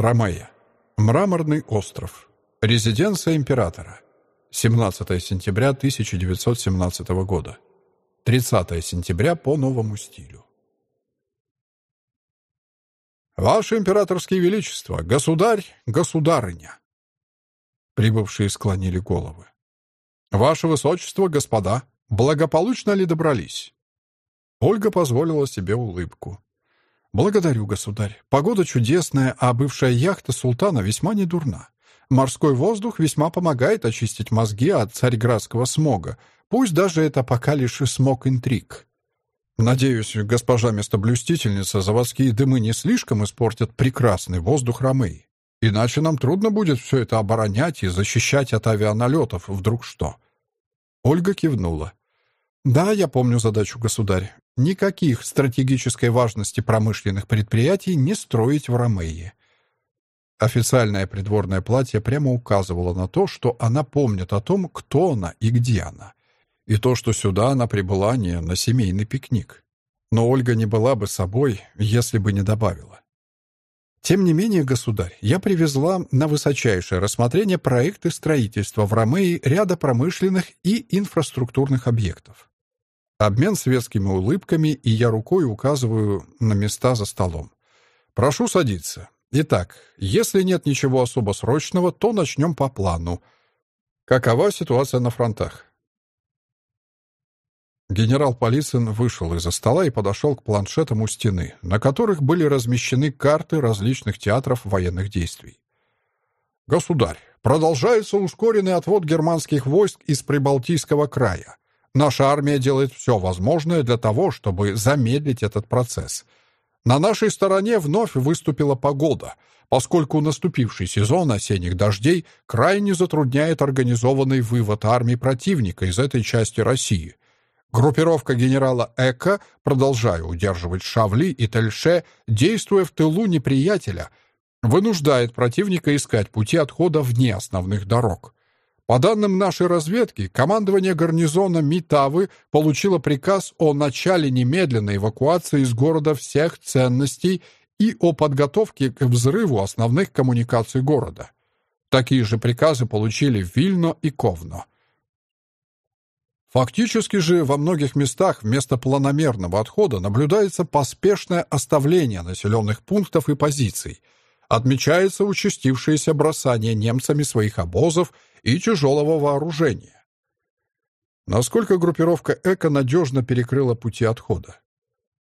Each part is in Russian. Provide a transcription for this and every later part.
Ромея. Мраморный остров. Резиденция императора. 17 сентября 1917 года. 30 сентября по новому стилю. «Ваше императорское величество, государь, государыня!» Прибывшие склонили головы. «Ваше высочество, господа, благополучно ли добрались?» Ольга позволила себе улыбку. «Благодарю, государь. Погода чудесная, а бывшая яхта султана весьма недурна. Морской воздух весьма помогает очистить мозги от царьградского смога, пусть даже это пока лишь смог интриг. Надеюсь, госпожа местоблюстительница, заводские дымы не слишком испортят прекрасный воздух Ромеи. Иначе нам трудно будет все это оборонять и защищать от авианалетов, вдруг что». Ольга кивнула. «Да, я помню задачу, государь. Никаких стратегической важности промышленных предприятий не строить в Ромее. Официальное придворное платье прямо указывало на то, что она помнит о том, кто она и где она. И то, что сюда она прибыла не на семейный пикник. Но Ольга не была бы собой, если бы не добавила. Тем не менее, государь, я привезла на высочайшее рассмотрение проекты строительства в Ромеи ряда промышленных и инфраструктурных объектов. Обмен светскими улыбками, и я рукой указываю на места за столом. «Прошу садиться. Итак, если нет ничего особо срочного, то начнем по плану. Какова ситуация на фронтах?» Генерал Полицын вышел из-за стола и подошел к планшетам у стены, на которых были размещены карты различных театров военных действий. «Государь, продолжается ускоренный отвод германских войск из Прибалтийского края. Наша армия делает все возможное для того, чтобы замедлить этот процесс. На нашей стороне вновь выступила погода, поскольку наступивший сезон осенних дождей крайне затрудняет организованный вывод армии противника из этой части России. Группировка генерала Эка, продолжая удерживать Шавли и Тельше, действуя в тылу неприятеля, вынуждает противника искать пути отхода вне основных дорог. По данным нашей разведки, командование гарнизона Митавы получило приказ о начале немедленной эвакуации из города всех ценностей и о подготовке к взрыву основных коммуникаций города. Такие же приказы получили Вильно и Ковно. Фактически же во многих местах вместо планомерного отхода наблюдается поспешное оставление населенных пунктов и позиций. Отмечается участившееся бросание немцами своих обозов и тяжелого вооружения. Насколько группировка Эко надежно перекрыла пути отхода?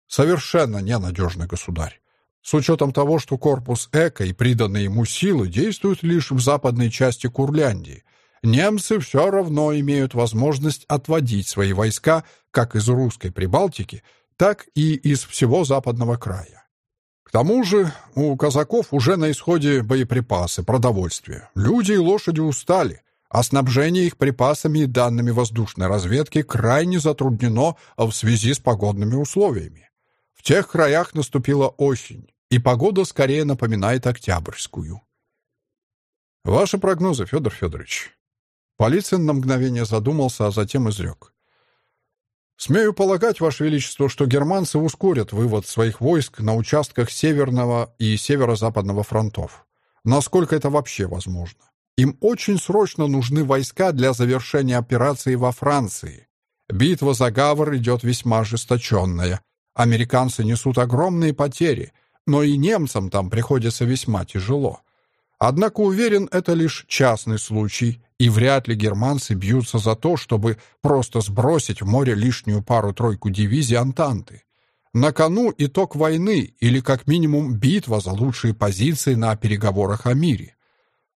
Совершенно ненадежно, государь. С учетом того, что корпус Эко и приданные ему силы действуют лишь в западной части Курляндии, немцы все равно имеют возможность отводить свои войска как из русской Прибалтики, так и из всего западного края. К тому же у казаков уже на исходе боеприпасы, продовольствие. Люди и лошади устали, а снабжение их припасами и данными воздушной разведки крайне затруднено в связи с погодными условиями. В тех краях наступила осень, и погода скорее напоминает октябрьскую. Ваши прогнозы, Федор Федорович. Полицин на мгновение задумался, а затем изрек. «Смею полагать, Ваше Величество, что германцы ускорят вывод своих войск на участках Северного и Северо-Западного фронтов. Насколько это вообще возможно? Им очень срочно нужны войска для завершения операции во Франции. Битва за Гавр идет весьма ожесточенная. Американцы несут огромные потери, но и немцам там приходится весьма тяжело. Однако уверен, это лишь частный случай, и вряд ли германцы бьются за то, чтобы просто сбросить в море лишнюю пару-тройку дивизий Антанты. На кону итог войны или как минимум битва за лучшие позиции на переговорах о мире.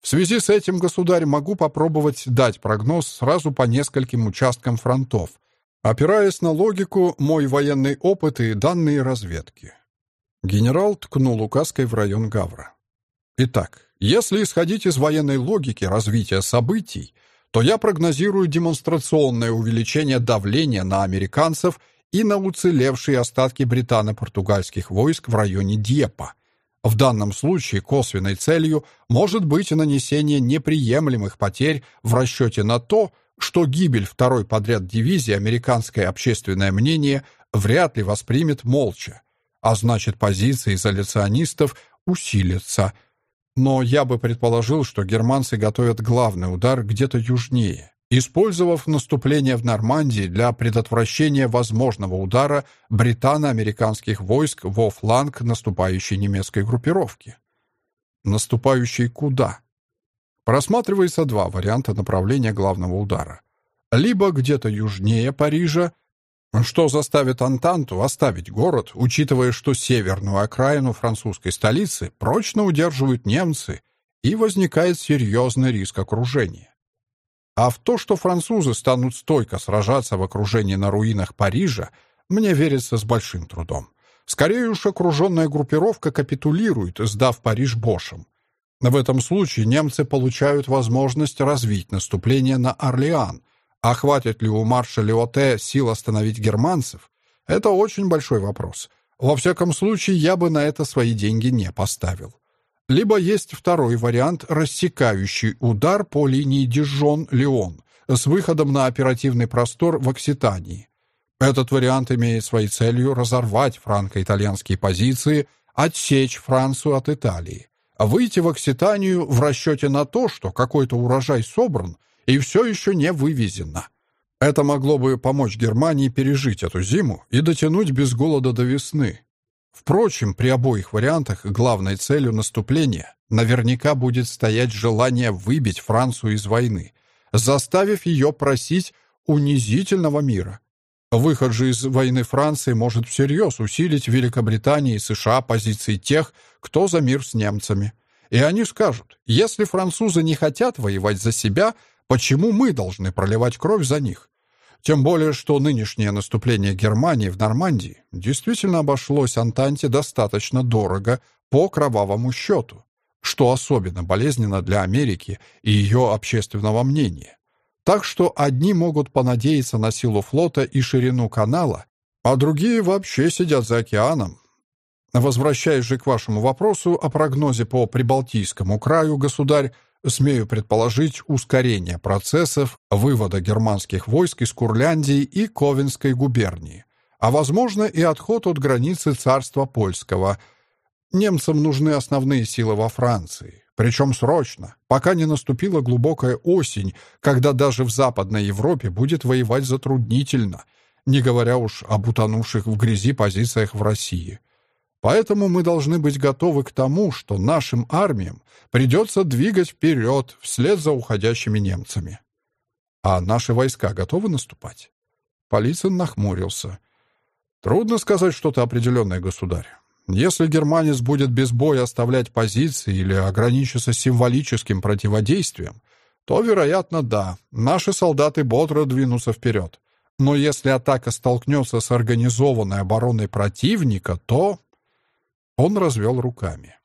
В связи с этим, государь, могу попробовать дать прогноз сразу по нескольким участкам фронтов, опираясь на логику, мой военный опыт и данные разведки. Генерал ткнул указкой в район Гавра. Итак, если исходить из военной логики развития событий, то я прогнозирую демонстрационное увеличение давления на американцев и на уцелевшие остатки британо-португальских войск в районе Дьеппа, в данном случае косвенной целью может быть нанесение неприемлемых потерь в расчете на то, что гибель второй подряд дивизии американское общественное мнение вряд ли воспримет молча, а значит позиции изоляционистов усилятся. Но я бы предположил, что германцы готовят главный удар где-то южнее, использовав наступление в Нормандии для предотвращения возможного удара британо-американских войск во фланг наступающей немецкой группировки. Наступающей куда? Просматривается два варианта направления главного удара. Либо где-то южнее Парижа, что заставит Антанту оставить город, учитывая, что северную окраину французской столицы прочно удерживают немцы, и возникает серьезный риск окружения. А в то, что французы станут стойко сражаться в окружении на руинах Парижа, мне верится с большим трудом. Скорее уж окруженная группировка капитулирует, сдав Париж Бошем. В этом случае немцы получают возможность развить наступление на Орлеан, а хватит ли у маршаля Оте сил остановить германцев? Это очень большой вопрос. Во всяком случае, я бы на это свои деньги не поставил. Либо есть второй вариант, рассекающий удар по линии Дижон-Леон с выходом на оперативный простор в Окситании. Этот вариант имеет своей целью разорвать франко-итальянские позиции, отсечь Францию от Италии, выйти в Окситанию в расчете на то, что какой-то урожай собран – и все еще не вывезено. Это могло бы помочь Германии пережить эту зиму и дотянуть без голода до весны. Впрочем, при обоих вариантах главной целью наступления наверняка будет стоять желание выбить Францию из войны, заставив ее просить унизительного мира. Выход же из войны Франции может всерьез усилить Великобритании и США позиции тех, кто за мир с немцами. И они скажут, если французы не хотят воевать за себя – Почему мы должны проливать кровь за них? Тем более, что нынешнее наступление Германии в Нормандии действительно обошлось Антанте достаточно дорого по кровавому счету, что особенно болезненно для Америки и ее общественного мнения. Так что одни могут понадеяться на силу флота и ширину канала, а другие вообще сидят за океаном. Возвращаясь же к вашему вопросу о прогнозе по Прибалтийскому краю, государь, смею предположить, ускорение процессов вывода германских войск из Курляндии и Ковенской губернии, а, возможно, и отход от границы царства польского. Немцам нужны основные силы во Франции, причем срочно, пока не наступила глубокая осень, когда даже в Западной Европе будет воевать затруднительно, не говоря уж об утонувших в грязи позициях в России – Поэтому мы должны быть готовы к тому, что нашим армиям придется двигать вперед вслед за уходящими немцами. А наши войска готовы наступать? Полицин нахмурился. Трудно сказать что-то определенное, государь. Если германец будет без боя оставлять позиции или ограничиться символическим противодействием, то, вероятно, да, наши солдаты бодро двинутся вперед. Но если атака столкнется с организованной обороной противника, то он развел руками.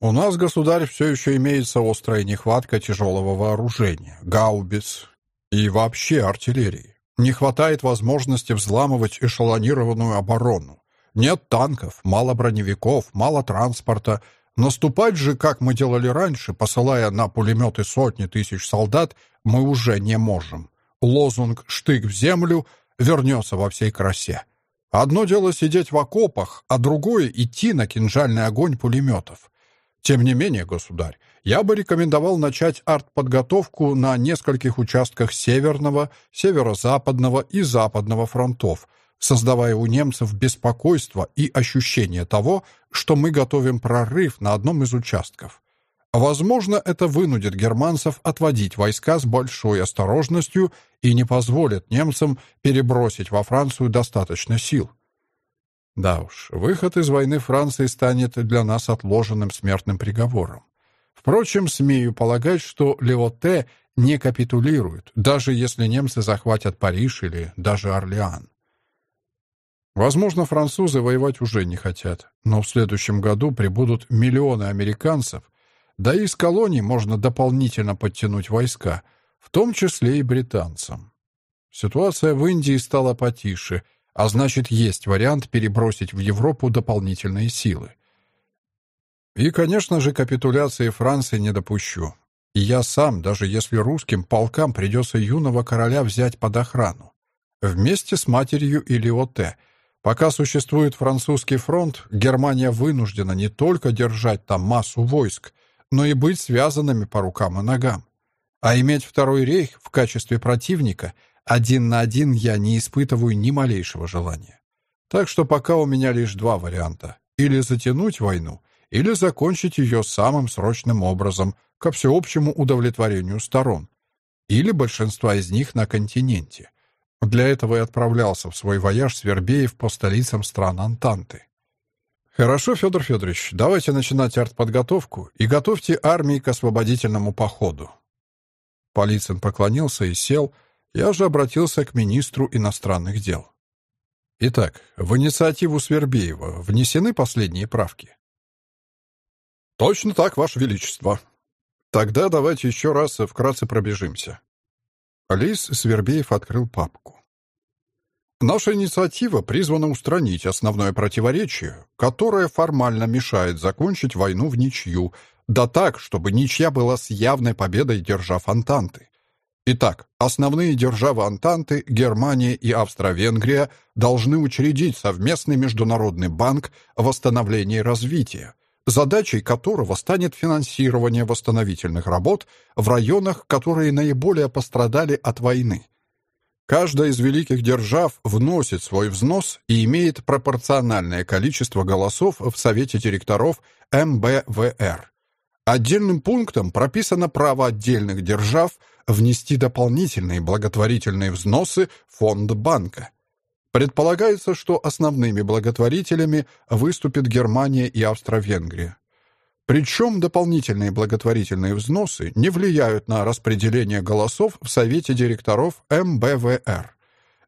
«У нас, государь, все еще имеется острая нехватка тяжелого вооружения, гаубиц и вообще артиллерии. Не хватает возможности взламывать эшелонированную оборону. Нет танков, мало броневиков, мало транспорта. Наступать же, как мы делали раньше, посылая на пулеметы сотни тысяч солдат, мы уже не можем. Лозунг «Штык в землю» вернется во всей красе. Одно дело сидеть в окопах, а другое — идти на кинжальный огонь пулеметов. Тем не менее, государь, я бы рекомендовал начать артподготовку на нескольких участках северного, северо-западного и западного фронтов, создавая у немцев беспокойство и ощущение того, что мы готовим прорыв на одном из участков. Возможно, это вынудит германцев отводить войска с большой осторожностью и не позволит немцам перебросить во Францию достаточно сил. Да уж, выход из войны Франции станет для нас отложенным смертным приговором. Впрочем, смею полагать, что Леоте не капитулирует, даже если немцы захватят Париж или даже Орлеан. Возможно, французы воевать уже не хотят, но в следующем году прибудут миллионы американцев, да и из колоний можно дополнительно подтянуть войска, в том числе и британцам. Ситуация в Индии стала потише, а значит, есть вариант перебросить в Европу дополнительные силы. И, конечно же, капитуляции Франции не допущу. И я сам, даже если русским полкам придется юного короля взять под охрану, вместе с матерью Илиоте, Пока существует французский фронт, Германия вынуждена не только держать там массу войск, но и быть связанными по рукам и ногам. А иметь Второй рейх в качестве противника один на один я не испытываю ни малейшего желания. Так что пока у меня лишь два варианта. Или затянуть войну, или закончить ее самым срочным образом, ко всеобщему удовлетворению сторон. Или большинства из них на континенте. Для этого и отправлялся в свой вояж Свербеев по столицам стран Антанты. «Хорошо, Федор Федорович, давайте начинать артподготовку и готовьте армии к освободительному походу». Полицин поклонился и сел, я же обратился к министру иностранных дел. Итак, в инициативу Свербеева внесены последние правки? Точно так, Ваше Величество. Тогда давайте еще раз вкратце пробежимся. Лис Свербеев открыл папку. Наша инициатива призвана устранить основное противоречие, которое формально мешает закончить войну в ничью, да так, чтобы ничья была с явной победой держав Антанты. Итак, основные державы Антанты, Германия и Австро-Венгрия, должны учредить совместный Международный банк восстановления и развития, задачей которого станет финансирование восстановительных работ в районах, которые наиболее пострадали от войны. Каждая из великих держав вносит свой взнос и имеет пропорциональное количество голосов в Совете директоров МБВР. Отдельным пунктом прописано право отдельных держав внести дополнительные благотворительные взносы в фонд банка. Предполагается, что основными благотворителями выступят Германия и Австро-Венгрия. Причем дополнительные благотворительные взносы не влияют на распределение голосов в Совете директоров МБВР.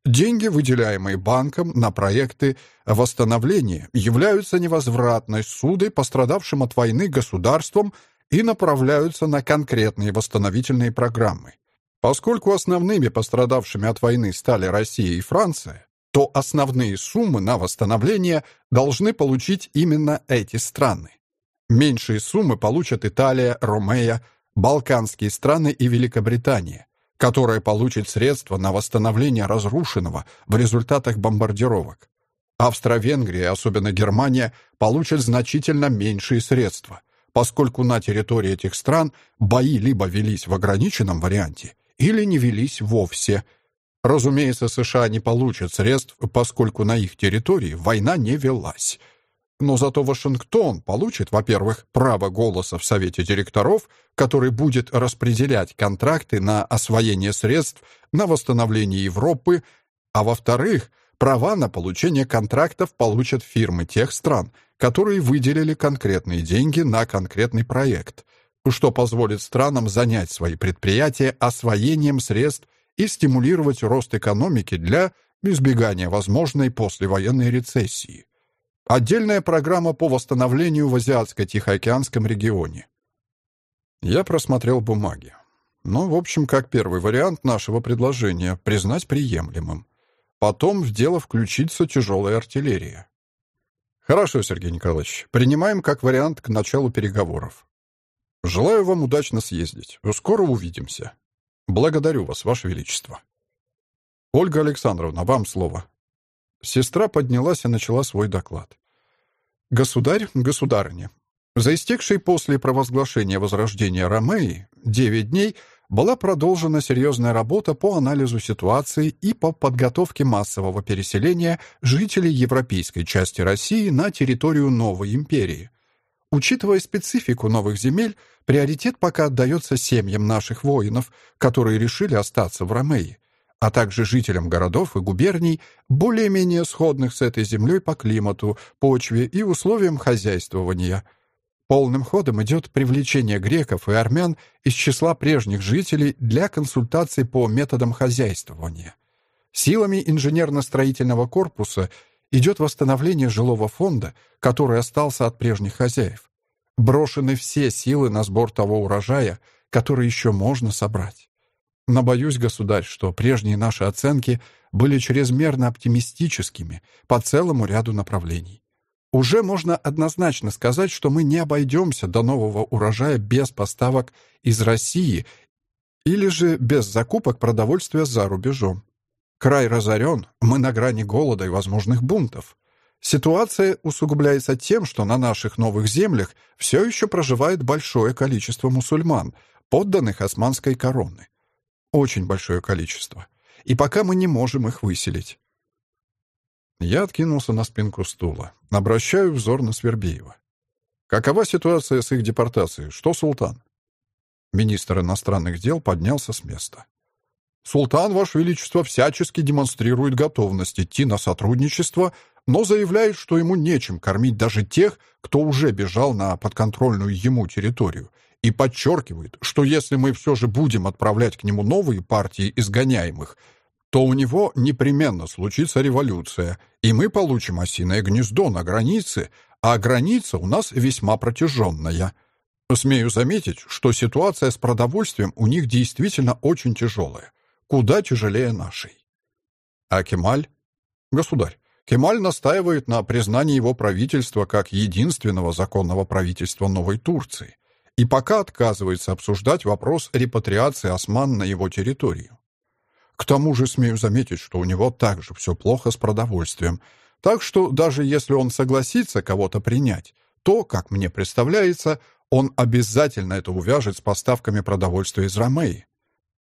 Деньги, выделяемые банком на проекты восстановления, являются невозвратной судой пострадавшим от войны государством и направляются на конкретные восстановительные программы. Поскольку основными пострадавшими от войны стали Россия и Франция, то основные суммы на восстановление должны получить именно эти страны. Меньшие суммы получат Италия, Ромея, Балканские страны и Великобритания, которая получит средства на восстановление разрушенного в результатах бомбардировок. Австро-Венгрия, особенно Германия, получат значительно меньшие средства, поскольку на территории этих стран бои либо велись в ограниченном варианте, или не велись вовсе – Разумеется, США не получат средств, поскольку на их территории война не велась. Но зато Вашингтон получит, во-первых, право голоса в Совете директоров, который будет распределять контракты на освоение средств на восстановление Европы, а во-вторых, права на получение контрактов получат фирмы тех стран, которые выделили конкретные деньги на конкретный проект, что позволит странам занять свои предприятия освоением средств и стимулировать рост экономики для избегания возможной послевоенной рецессии. Отдельная программа по восстановлению в Азиатско-Тихоокеанском регионе. Я просмотрел бумаги. Ну, в общем, как первый вариант нашего предложения признать приемлемым. Потом в дело включится тяжелая артиллерия. Хорошо, Сергей Николаевич, принимаем как вариант к началу переговоров. Желаю вам удачно съездить. Скоро увидимся. Благодарю вас, Ваше Величество. Ольга Александровна, вам слово. Сестра поднялась и начала свой доклад. Государь, государыня, за истекшие после провозглашения возрождения Ромеи 9 дней была продолжена серьезная работа по анализу ситуации и по подготовке массового переселения жителей европейской части России на территорию новой империи. Учитывая специфику новых земель, приоритет пока отдается семьям наших воинов, которые решили остаться в Ромеи, а также жителям городов и губерний, более-менее сходных с этой землей по климату, почве и условиям хозяйствования. Полным ходом идет привлечение греков и армян из числа прежних жителей для консультаций по методам хозяйствования. Силами инженерно-строительного корпуса идет восстановление жилого фонда, который остался от прежних хозяев. Брошены все силы на сбор того урожая, который еще можно собрать. Но боюсь, государь, что прежние наши оценки были чрезмерно оптимистическими по целому ряду направлений. Уже можно однозначно сказать, что мы не обойдемся до нового урожая без поставок из России или же без закупок продовольствия за рубежом. Край разорен, мы на грани голода и возможных бунтов. Ситуация усугубляется тем, что на наших новых землях все еще проживает большое количество мусульман, подданных османской короны. Очень большое количество. И пока мы не можем их выселить. Я откинулся на спинку стула. Обращаю взор на Свербеева. Какова ситуация с их депортацией? Что, султан? Министр иностранных дел поднялся с места. Султан, Ваше Величество, всячески демонстрирует готовность идти на сотрудничество, но заявляет, что ему нечем кормить даже тех, кто уже бежал на подконтрольную ему территорию, и подчеркивает, что если мы все же будем отправлять к нему новые партии изгоняемых, то у него непременно случится революция, и мы получим осиное гнездо на границе, а граница у нас весьма протяженная. Смею заметить, что ситуация с продовольствием у них действительно очень тяжелая куда тяжелее нашей. А Кемаль? Государь, Кемаль настаивает на признании его правительства как единственного законного правительства Новой Турции и пока отказывается обсуждать вопрос репатриации осман на его территорию. К тому же смею заметить, что у него также все плохо с продовольствием, так что даже если он согласится кого-то принять, то, как мне представляется, он обязательно это увяжет с поставками продовольствия из Ромеи.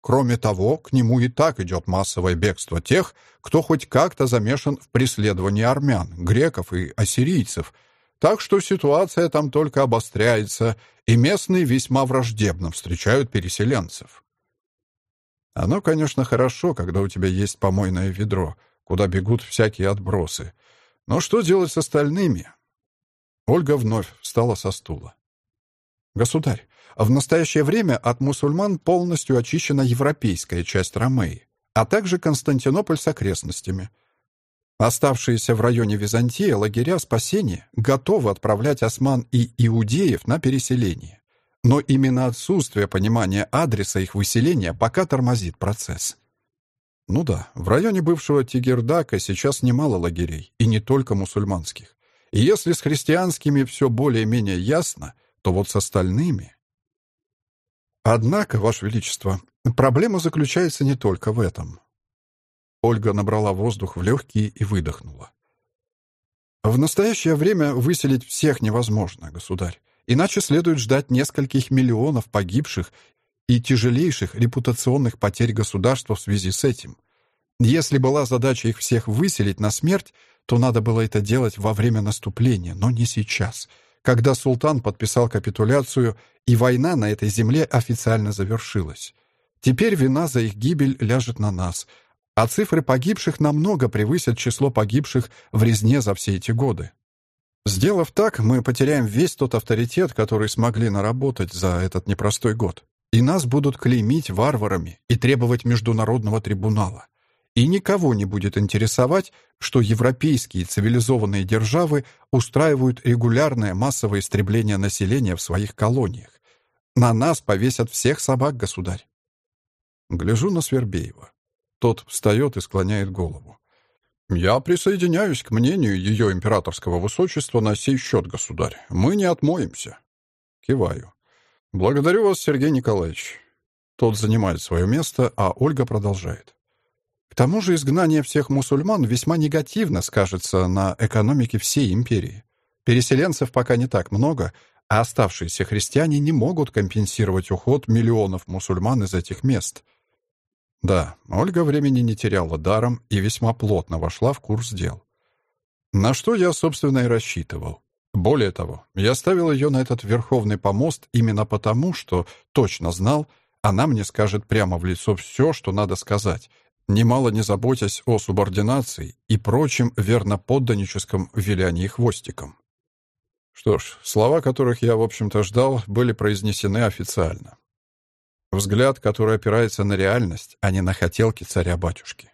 Кроме того, к нему и так идет массовое бегство тех, кто хоть как-то замешан в преследовании армян, греков и ассирийцев, так что ситуация там только обостряется, и местные весьма враждебно встречают переселенцев. Оно, конечно, хорошо, когда у тебя есть помойное ведро, куда бегут всякие отбросы. Но что делать с остальными? Ольга вновь встала со стула. «Государь, в настоящее время от мусульман полностью очищена европейская часть Ромеи, а также Константинополь с окрестностями. Оставшиеся в районе Византии лагеря спасения готовы отправлять осман и иудеев на переселение. Но именно отсутствие понимания адреса их выселения пока тормозит процесс. Ну да, в районе бывшего Тигердака сейчас немало лагерей, и не только мусульманских. И если с христианскими все более-менее ясно, то вот с остальными... Однако, Ваше Величество, проблема заключается не только в этом. Ольга набрала воздух в легкие и выдохнула. В настоящее время выселить всех невозможно, государь. Иначе следует ждать нескольких миллионов погибших и тяжелейших репутационных потерь государства в связи с этим. Если была задача их всех выселить на смерть, то надо было это делать во время наступления, но не сейчас — когда султан подписал капитуляцию, и война на этой земле официально завершилась. Теперь вина за их гибель ляжет на нас, а цифры погибших намного превысят число погибших в резне за все эти годы. Сделав так, мы потеряем весь тот авторитет, который смогли наработать за этот непростой год. И нас будут клеймить варварами и требовать международного трибунала. И никого не будет интересовать, что европейские цивилизованные державы устраивают регулярное массовое истребление населения в своих колониях. На нас повесят всех собак, государь. Гляжу на Свербеева. Тот встает и склоняет голову. «Я присоединяюсь к мнению ее императорского высочества на сей счет, государь. Мы не отмоемся». Киваю. «Благодарю вас, Сергей Николаевич». Тот занимает свое место, а Ольга продолжает. К тому же изгнание всех мусульман весьма негативно скажется на экономике всей империи. Переселенцев пока не так много, а оставшиеся христиане не могут компенсировать уход миллионов мусульман из этих мест. Да, Ольга времени не теряла даром и весьма плотно вошла в курс дел. На что я, собственно, и рассчитывал. Более того, я ставил ее на этот верховный помост именно потому, что точно знал, она мне скажет прямо в лицо все, что надо сказать — немало не заботясь о субординации и прочем верноподданническом вилянии хвостиком. Что ж, слова, которых я, в общем-то, ждал, были произнесены официально. Взгляд, который опирается на реальность, а не на хотелки царя-батюшки.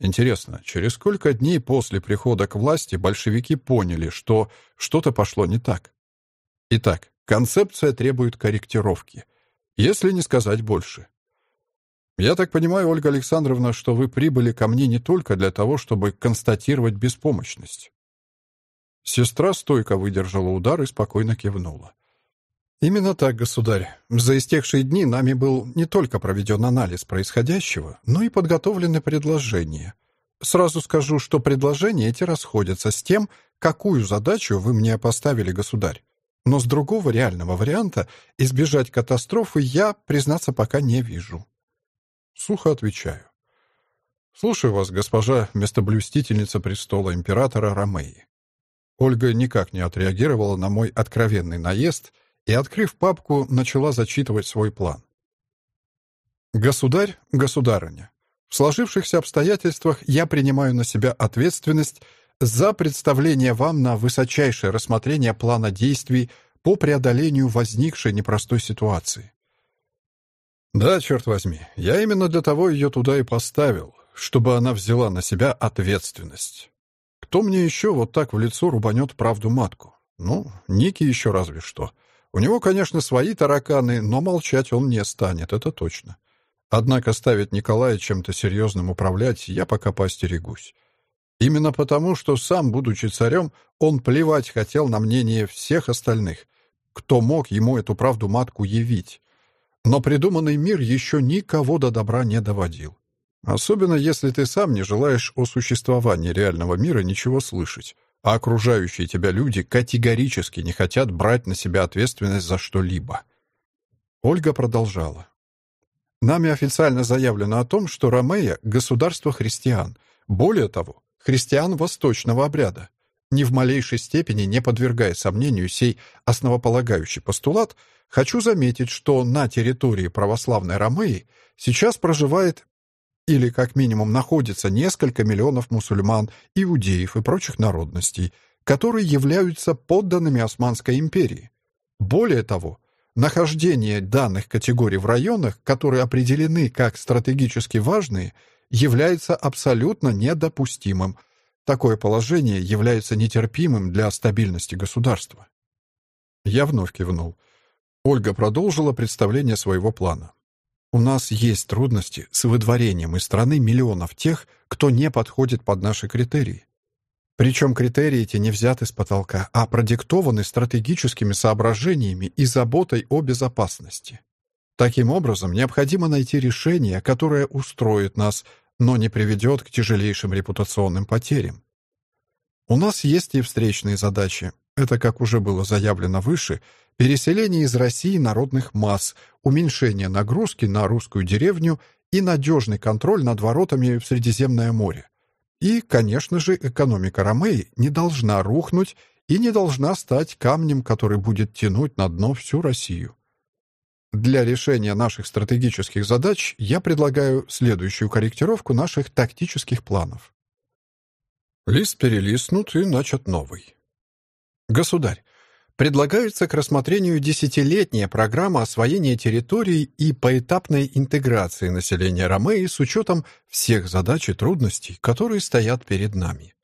Интересно, через сколько дней после прихода к власти большевики поняли, что что-то пошло не так? Итак, концепция требует корректировки, если не сказать больше. Я так понимаю, Ольга Александровна, что вы прибыли ко мне не только для того, чтобы констатировать беспомощность. Сестра стойко выдержала удар и спокойно кивнула. Именно так, государь. За истекшие дни нами был не только проведен анализ происходящего, но и подготовлены предложения. Сразу скажу, что предложения эти расходятся с тем, какую задачу вы мне поставили, государь. Но с другого реального варианта избежать катастрофы я, признаться, пока не вижу. Сухо отвечаю. Слушаю вас, госпожа местоблюстительница престола императора Ромеи. Ольга никак не отреагировала на мой откровенный наезд и, открыв папку, начала зачитывать свой план. «Государь, государыня, в сложившихся обстоятельствах я принимаю на себя ответственность за представление вам на высочайшее рассмотрение плана действий по преодолению возникшей непростой ситуации. Да, черт возьми, я именно для того ее туда и поставил, чтобы она взяла на себя ответственность. Кто мне еще вот так в лицо рубанет правду матку? Ну, Ники еще разве что. У него, конечно, свои тараканы, но молчать он не станет, это точно. Однако ставить Николая чем-то серьезным управлять я пока поостерегусь. Именно потому, что сам, будучи царем, он плевать хотел на мнение всех остальных, кто мог ему эту правду матку явить. Но придуманный мир еще никого до добра не доводил. Особенно если ты сам не желаешь о существовании реального мира ничего слышать, а окружающие тебя люди категорически не хотят брать на себя ответственность за что-либо. Ольга продолжала. Нами официально заявлено о том, что Ромея — государство христиан. Более того, христиан восточного обряда. Ни в малейшей степени не подвергая сомнению сей основополагающий постулат, хочу заметить, что на территории православной Ромеи сейчас проживает или как минимум находится несколько миллионов мусульман, иудеев и прочих народностей, которые являются подданными Османской империи. Более того, нахождение данных категорий в районах, которые определены как стратегически важные – является абсолютно недопустимым. Такое положение является нетерпимым для стабильности государства. Я вновь кивнул. Ольга продолжила представление своего плана. У нас есть трудности с выдворением из страны миллионов тех, кто не подходит под наши критерии. Причем критерии эти не взяты с потолка, а продиктованы стратегическими соображениями и заботой о безопасности. Таким образом, необходимо найти решение, которое устроит нас, но не приведет к тяжелейшим репутационным потерям. У нас есть и встречные задачи. Это, как уже было заявлено выше, переселение из России народных масс, уменьшение нагрузки на русскую деревню и надежный контроль над воротами в Средиземное море. И, конечно же, экономика Ромеи не должна рухнуть и не должна стать камнем, который будет тянуть на дно всю Россию. Для решения наших стратегических задач я предлагаю следующую корректировку наших тактических планов. Лист перелистнут и начат новый. Государь, предлагается к рассмотрению десятилетняя программа освоения территорий и поэтапной интеграции населения Ромеи с учетом всех задач и трудностей, которые стоят перед нами.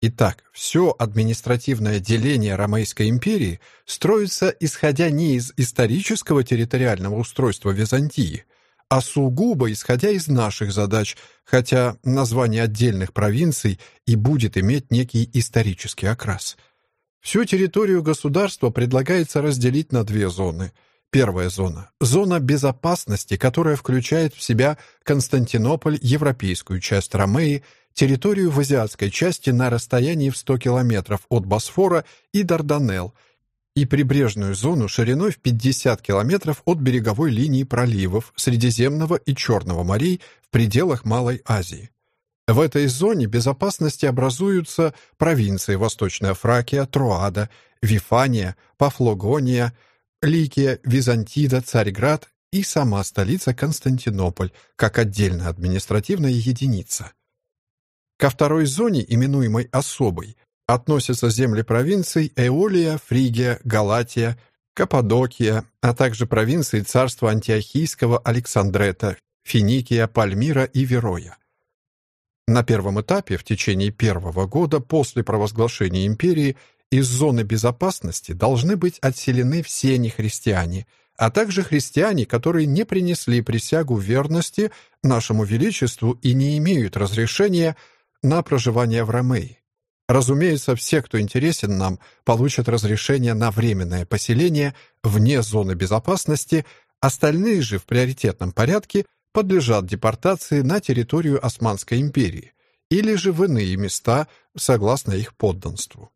Итак, все административное деление Ромейской империи строится исходя не из исторического территориального устройства Византии, а сугубо исходя из наших задач, хотя название отдельных провинций и будет иметь некий исторический окрас. Всю территорию государства предлагается разделить на две зоны. Первая зона – зона безопасности, которая включает в себя Константинополь, европейскую часть Ромеи – территорию в азиатской части на расстоянии в 100 километров от Босфора и Дарданелл и прибрежную зону шириной в 50 километров от береговой линии проливов Средиземного и Черного морей в пределах Малой Азии. В этой зоне безопасности образуются провинции Восточная Фракия, Троада, Вифания, Пафлогония, Ликия, Византида, Царьград и сама столица Константинополь, как отдельная административная единица. Ко второй зоне, именуемой «особой», относятся земли провинций Эолия, Фригия, Галатия, Каппадокия, а также провинции царства Антиохийского Александрета, Финикия, Пальмира и Вероя. На первом этапе, в течение первого года после провозглашения империи, из зоны безопасности должны быть отселены все нехристиане, а также христиане, которые не принесли присягу верности нашему Величеству и не имеют разрешения на проживание в Ромеи. Разумеется, все, кто интересен нам, получат разрешение на временное поселение вне зоны безопасности, остальные же в приоритетном порядке подлежат депортации на территорию Османской империи или же в иные места, согласно их подданству.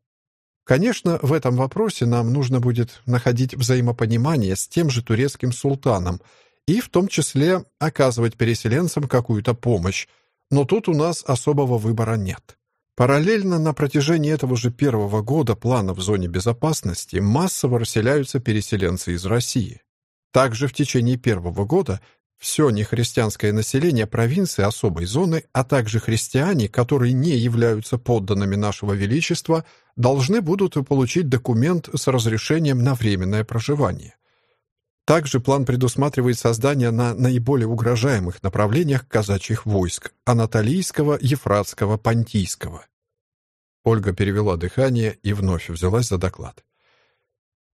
Конечно, в этом вопросе нам нужно будет находить взаимопонимание с тем же турецким султаном и в том числе оказывать переселенцам какую-то помощь, но тут у нас особого выбора нет. Параллельно на протяжении этого же первого года плана в зоне безопасности массово расселяются переселенцы из России. Также в течение первого года все нехристианское население провинции особой зоны, а также христиане, которые не являются подданными нашего Величества, должны будут получить документ с разрешением на временное проживание. Также план предусматривает создание на наиболее угрожаемых направлениях казачьих войск – Анатолийского, Ефратского, Понтийского. Ольга перевела дыхание и вновь взялась за доклад.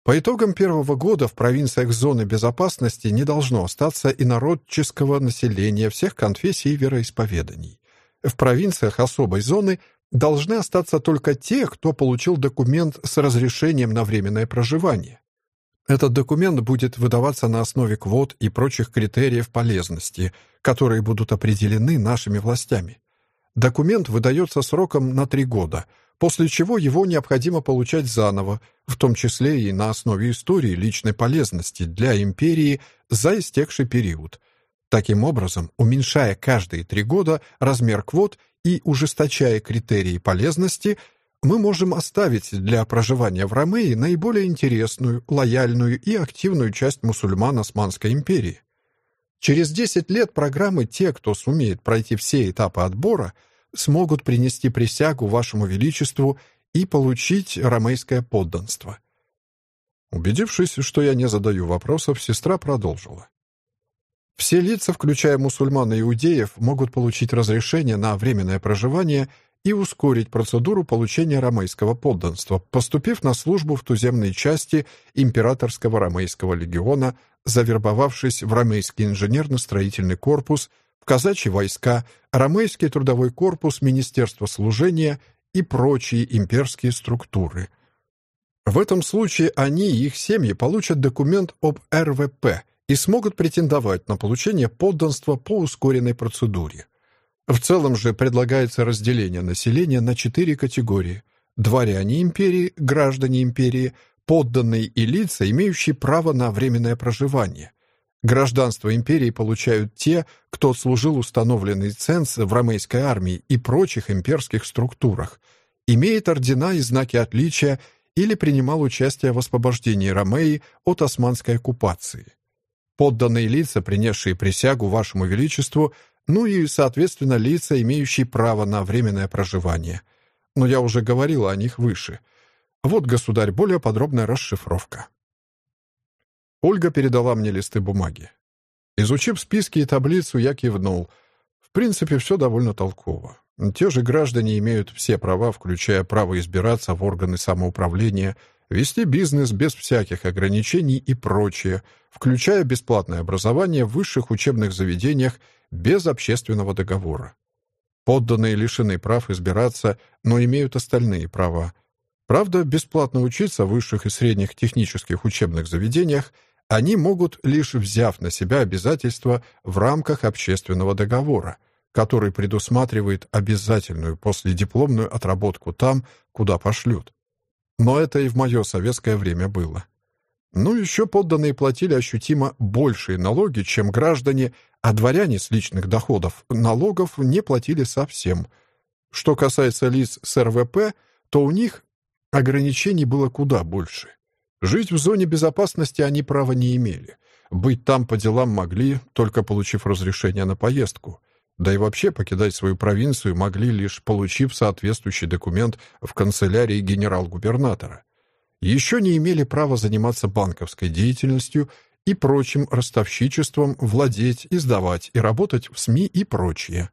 По итогам первого года в провинциях зоны безопасности не должно остаться инородческого населения всех конфессий и вероисповеданий. В провинциях особой зоны должны остаться только те, кто получил документ с разрешением на временное проживание. Этот документ будет выдаваться на основе квот и прочих критериев полезности, которые будут определены нашими властями. Документ выдается сроком на три года – после чего его необходимо получать заново, в том числе и на основе истории личной полезности для империи за истекший период. Таким образом, уменьшая каждые три года размер квот и ужесточая критерии полезности, мы можем оставить для проживания в Ромеи наиболее интересную, лояльную и активную часть мусульман Османской империи. Через 10 лет программы те, кто сумеет пройти все этапы отбора – смогут принести присягу вашему величеству и получить ромейское подданство». Убедившись, что я не задаю вопросов, сестра продолжила. Все лица, включая мусульман и иудеев, могут получить разрешение на временное проживание и ускорить процедуру получения ромейского подданства, поступив на службу в туземной части императорского ромейского легиона, завербовавшись в ромейский инженерно-строительный корпус в казачьи войска, Ромейский трудовой корпус, Министерство служения и прочие имперские структуры. В этом случае они и их семьи получат документ об РВП и смогут претендовать на получение подданства по ускоренной процедуре. В целом же предлагается разделение населения на четыре категории. Дворяне империи, граждане империи, подданные и лица, имеющие право на временное проживание – Гражданство империи получают те, кто служил установленный ценз в ромейской армии и прочих имперских структурах, имеет ордена и знаки отличия или принимал участие в освобождении Ромеи от османской оккупации. Подданные лица, принесшие присягу вашему величеству, ну и, соответственно, лица, имеющие право на временное проживание. Но я уже говорил о них выше. Вот, государь, более подробная расшифровка. Ольга передала мне листы бумаги. Изучив списки и таблицу, я кивнул. В принципе, все довольно толково. Те же граждане имеют все права, включая право избираться в органы самоуправления, вести бизнес без всяких ограничений и прочее, включая бесплатное образование в высших учебных заведениях без общественного договора. Подданные лишены прав избираться, но имеют остальные права. Правда, бесплатно учиться в высших и средних технических учебных заведениях – они могут, лишь взяв на себя обязательства в рамках общественного договора, который предусматривает обязательную последипломную отработку там, куда пошлют. Но это и в мое советское время было. Ну, еще подданные платили ощутимо большие налоги, чем граждане, а дворяне с личных доходов налогов не платили совсем. Что касается лиц с РВП, то у них ограничений было куда больше. Жить в зоне безопасности они права не имели. Быть там по делам могли, только получив разрешение на поездку. Да и вообще покидать свою провинцию могли, лишь получив соответствующий документ в канцелярии генерал-губернатора. Еще не имели права заниматься банковской деятельностью и прочим ростовщичеством, владеть, издавать и работать в СМИ и прочее.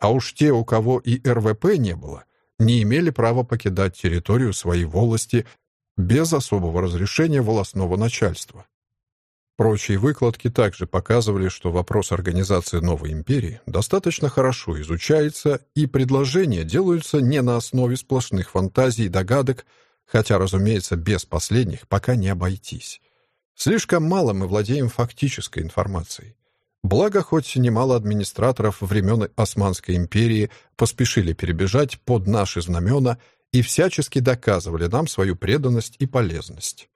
А уж те, у кого и РВП не было, не имели права покидать территорию своей волости без особого разрешения волосного начальства. Прочие выкладки также показывали, что вопрос организации новой империи достаточно хорошо изучается, и предложения делаются не на основе сплошных фантазий и догадок, хотя, разумеется, без последних пока не обойтись. Слишком мало мы владеем фактической информацией. Благо, хоть немало администраторов времен Османской империи поспешили перебежать под наши знамена и всячески доказывали нам свою преданность и полезность.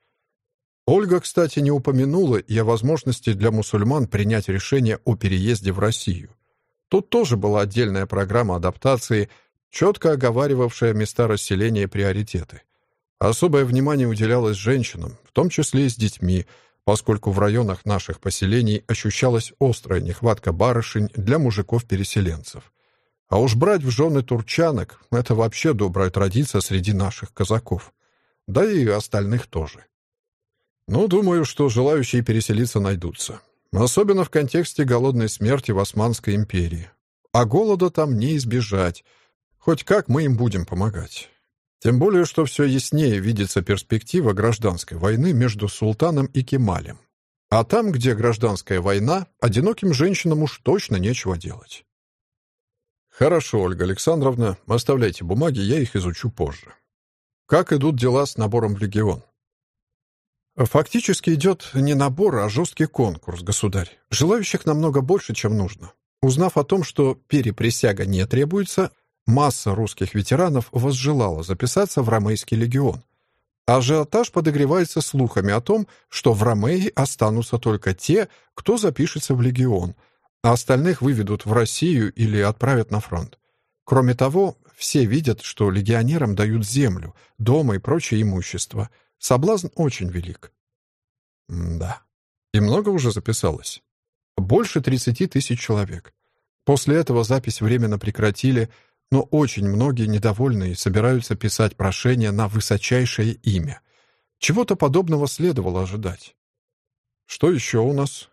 Ольга, кстати, не упомянула и о возможности для мусульман принять решение о переезде в Россию. Тут тоже была отдельная программа адаптации, четко оговаривавшая места расселения и приоритеты. Особое внимание уделялось женщинам, в том числе и с детьми, поскольку в районах наших поселений ощущалась острая нехватка барышень для мужиков-переселенцев. А уж брать в жены турчанок — это вообще добрая традиция среди наших казаков. Да и остальных тоже. Ну, думаю, что желающие переселиться найдутся. Особенно в контексте голодной смерти в Османской империи. А голода там не избежать. Хоть как мы им будем помогать. Тем более, что все яснее видится перспектива гражданской войны между султаном и Кемалем. А там, где гражданская война, одиноким женщинам уж точно нечего делать. Хорошо, Ольга Александровна, оставляйте бумаги, я их изучу позже. Как идут дела с набором в легион? Фактически идет не набор, а жесткий конкурс, государь. Желающих намного больше, чем нужно. Узнав о том, что переприсяга не требуется, масса русских ветеранов возжелала записаться в Ромейский легион. Ажиотаж подогревается слухами о том, что в Ромеи останутся только те, кто запишется в легион, а остальных выведут в Россию или отправят на фронт. Кроме того, все видят, что легионерам дают землю, дома и прочее имущество – Соблазн очень велик. Да. И много уже записалось. Больше 30 тысяч человек. После этого запись временно прекратили, но очень многие недовольные собираются писать прошение на высочайшее имя. Чего-то подобного следовало ожидать. Что еще у нас?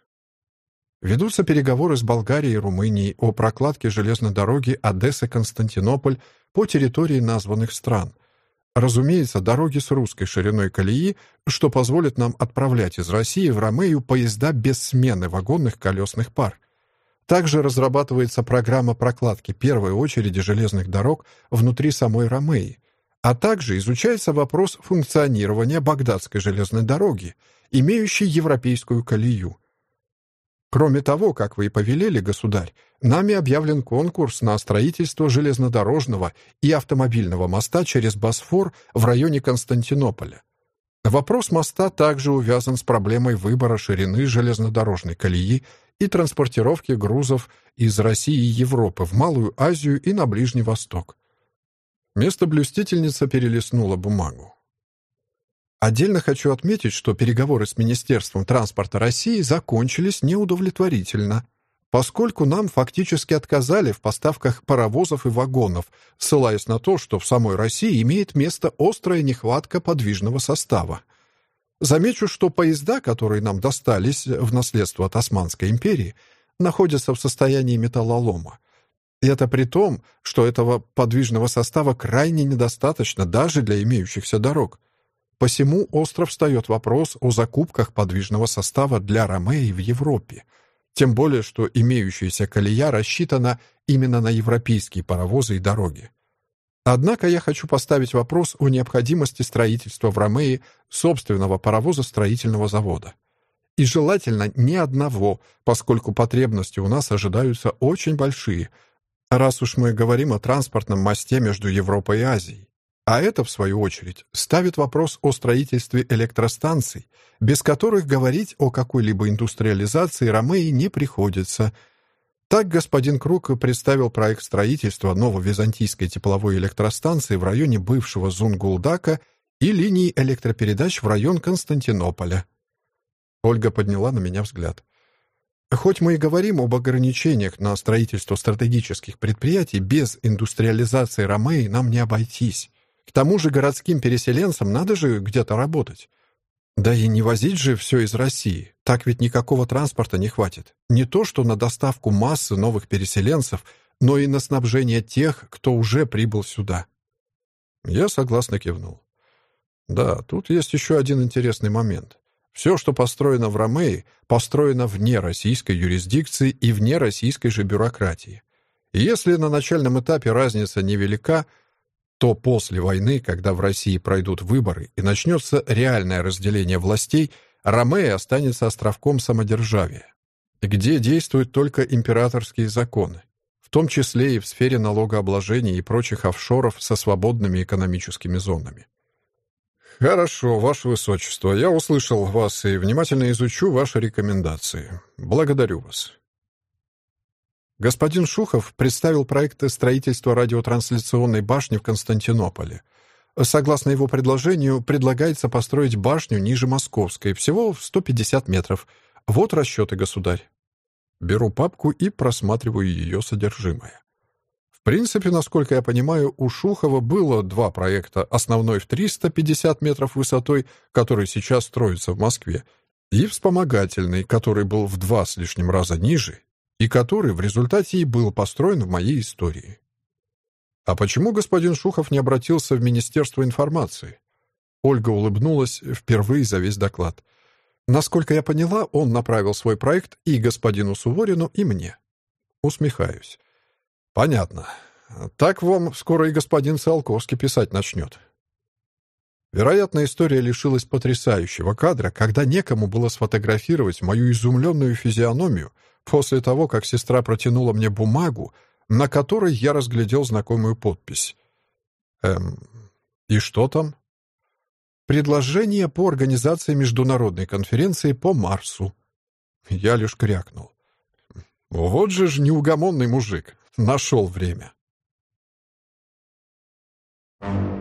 Ведутся переговоры с Болгарией и Румынией о прокладке железной дороги Одесса-Константинополь по территории названных стран – Разумеется, дороги с русской шириной колеи, что позволит нам отправлять из России в Ромею поезда без смены вагонных колесных пар. Также разрабатывается программа прокладки первой очереди железных дорог внутри самой Ромеи, а также изучается вопрос функционирования Багдадской железной дороги, имеющей европейскую колею. Кроме того, как вы и повелели, государь, Нами объявлен конкурс на строительство железнодорожного и автомобильного моста через Босфор в районе Константинополя. Вопрос моста также увязан с проблемой выбора ширины железнодорожной колеи и транспортировки грузов из России и Европы в Малую Азию и на Ближний Восток. Место блюстительница перелистнула бумагу. Отдельно хочу отметить, что переговоры с Министерством транспорта России закончились неудовлетворительно поскольку нам фактически отказали в поставках паровозов и вагонов, ссылаясь на то, что в самой России имеет место острая нехватка подвижного состава. Замечу, что поезда, которые нам достались в наследство от Османской империи, находятся в состоянии металлолома. И это при том, что этого подвижного состава крайне недостаточно даже для имеющихся дорог. Посему остро встает вопрос о закупках подвижного состава для Ромеи в Европе – тем более, что имеющаяся колея рассчитана именно на европейские паровозы и дороги. Однако я хочу поставить вопрос о необходимости строительства в Ромеи собственного паровоза-строительного завода. И желательно не одного, поскольку потребности у нас ожидаются очень большие, раз уж мы говорим о транспортном мосте между Европой и Азией. А это, в свою очередь, ставит вопрос о строительстве электростанций, без которых говорить о какой-либо индустриализации Ромеи не приходится. Так господин Крук представил проект строительства нововизантийской тепловой электростанции в районе бывшего Зунгулдака и линии электропередач в район Константинополя. Ольга подняла на меня взгляд. Хоть мы и говорим об ограничениях на строительство стратегических предприятий, без индустриализации Ромеи нам не обойтись. К тому же городским переселенцам надо же где-то работать. Да и не возить же все из России. Так ведь никакого транспорта не хватит. Не то, что на доставку массы новых переселенцев, но и на снабжение тех, кто уже прибыл сюда. Я согласно кивнул. Да, тут есть еще один интересный момент. Все, что построено в Ромеи, построено вне российской юрисдикции и вне российской же бюрократии. И если на начальном этапе разница невелика, то после войны, когда в России пройдут выборы и начнется реальное разделение властей, Ромея останется островком самодержавия, где действуют только императорские законы, в том числе и в сфере налогообложения и прочих офшоров со свободными экономическими зонами. «Хорошо, Ваше Высочество, я услышал вас и внимательно изучу ваши рекомендации. Благодарю вас». Господин Шухов представил проект строительства радиотрансляционной башни в Константинополе. Согласно его предложению, предлагается построить башню ниже Московской, всего в 150 метров. Вот расчеты, государь. Беру папку и просматриваю ее содержимое принципе, насколько я понимаю, у Шухова было два проекта. Основной в 350 метров высотой, который сейчас строится в Москве, и вспомогательный, который был в два с лишним раза ниже, и который в результате и был построен в моей истории. А почему господин Шухов не обратился в Министерство информации? Ольга улыбнулась впервые за весь доклад. Насколько я поняла, он направил свой проект и господину Суворину, и мне. Усмехаюсь. «Понятно. Так вам скоро и господин Циолковский писать начнет». Вероятно, история лишилась потрясающего кадра, когда некому было сфотографировать мою изумленную физиономию после того, как сестра протянула мне бумагу, на которой я разглядел знакомую подпись. Эм, и что там? Предложение по организации международной конференции по Марсу. Я лишь крякнул. Вот же ж неугомонный мужик. Нашел время. Thank you.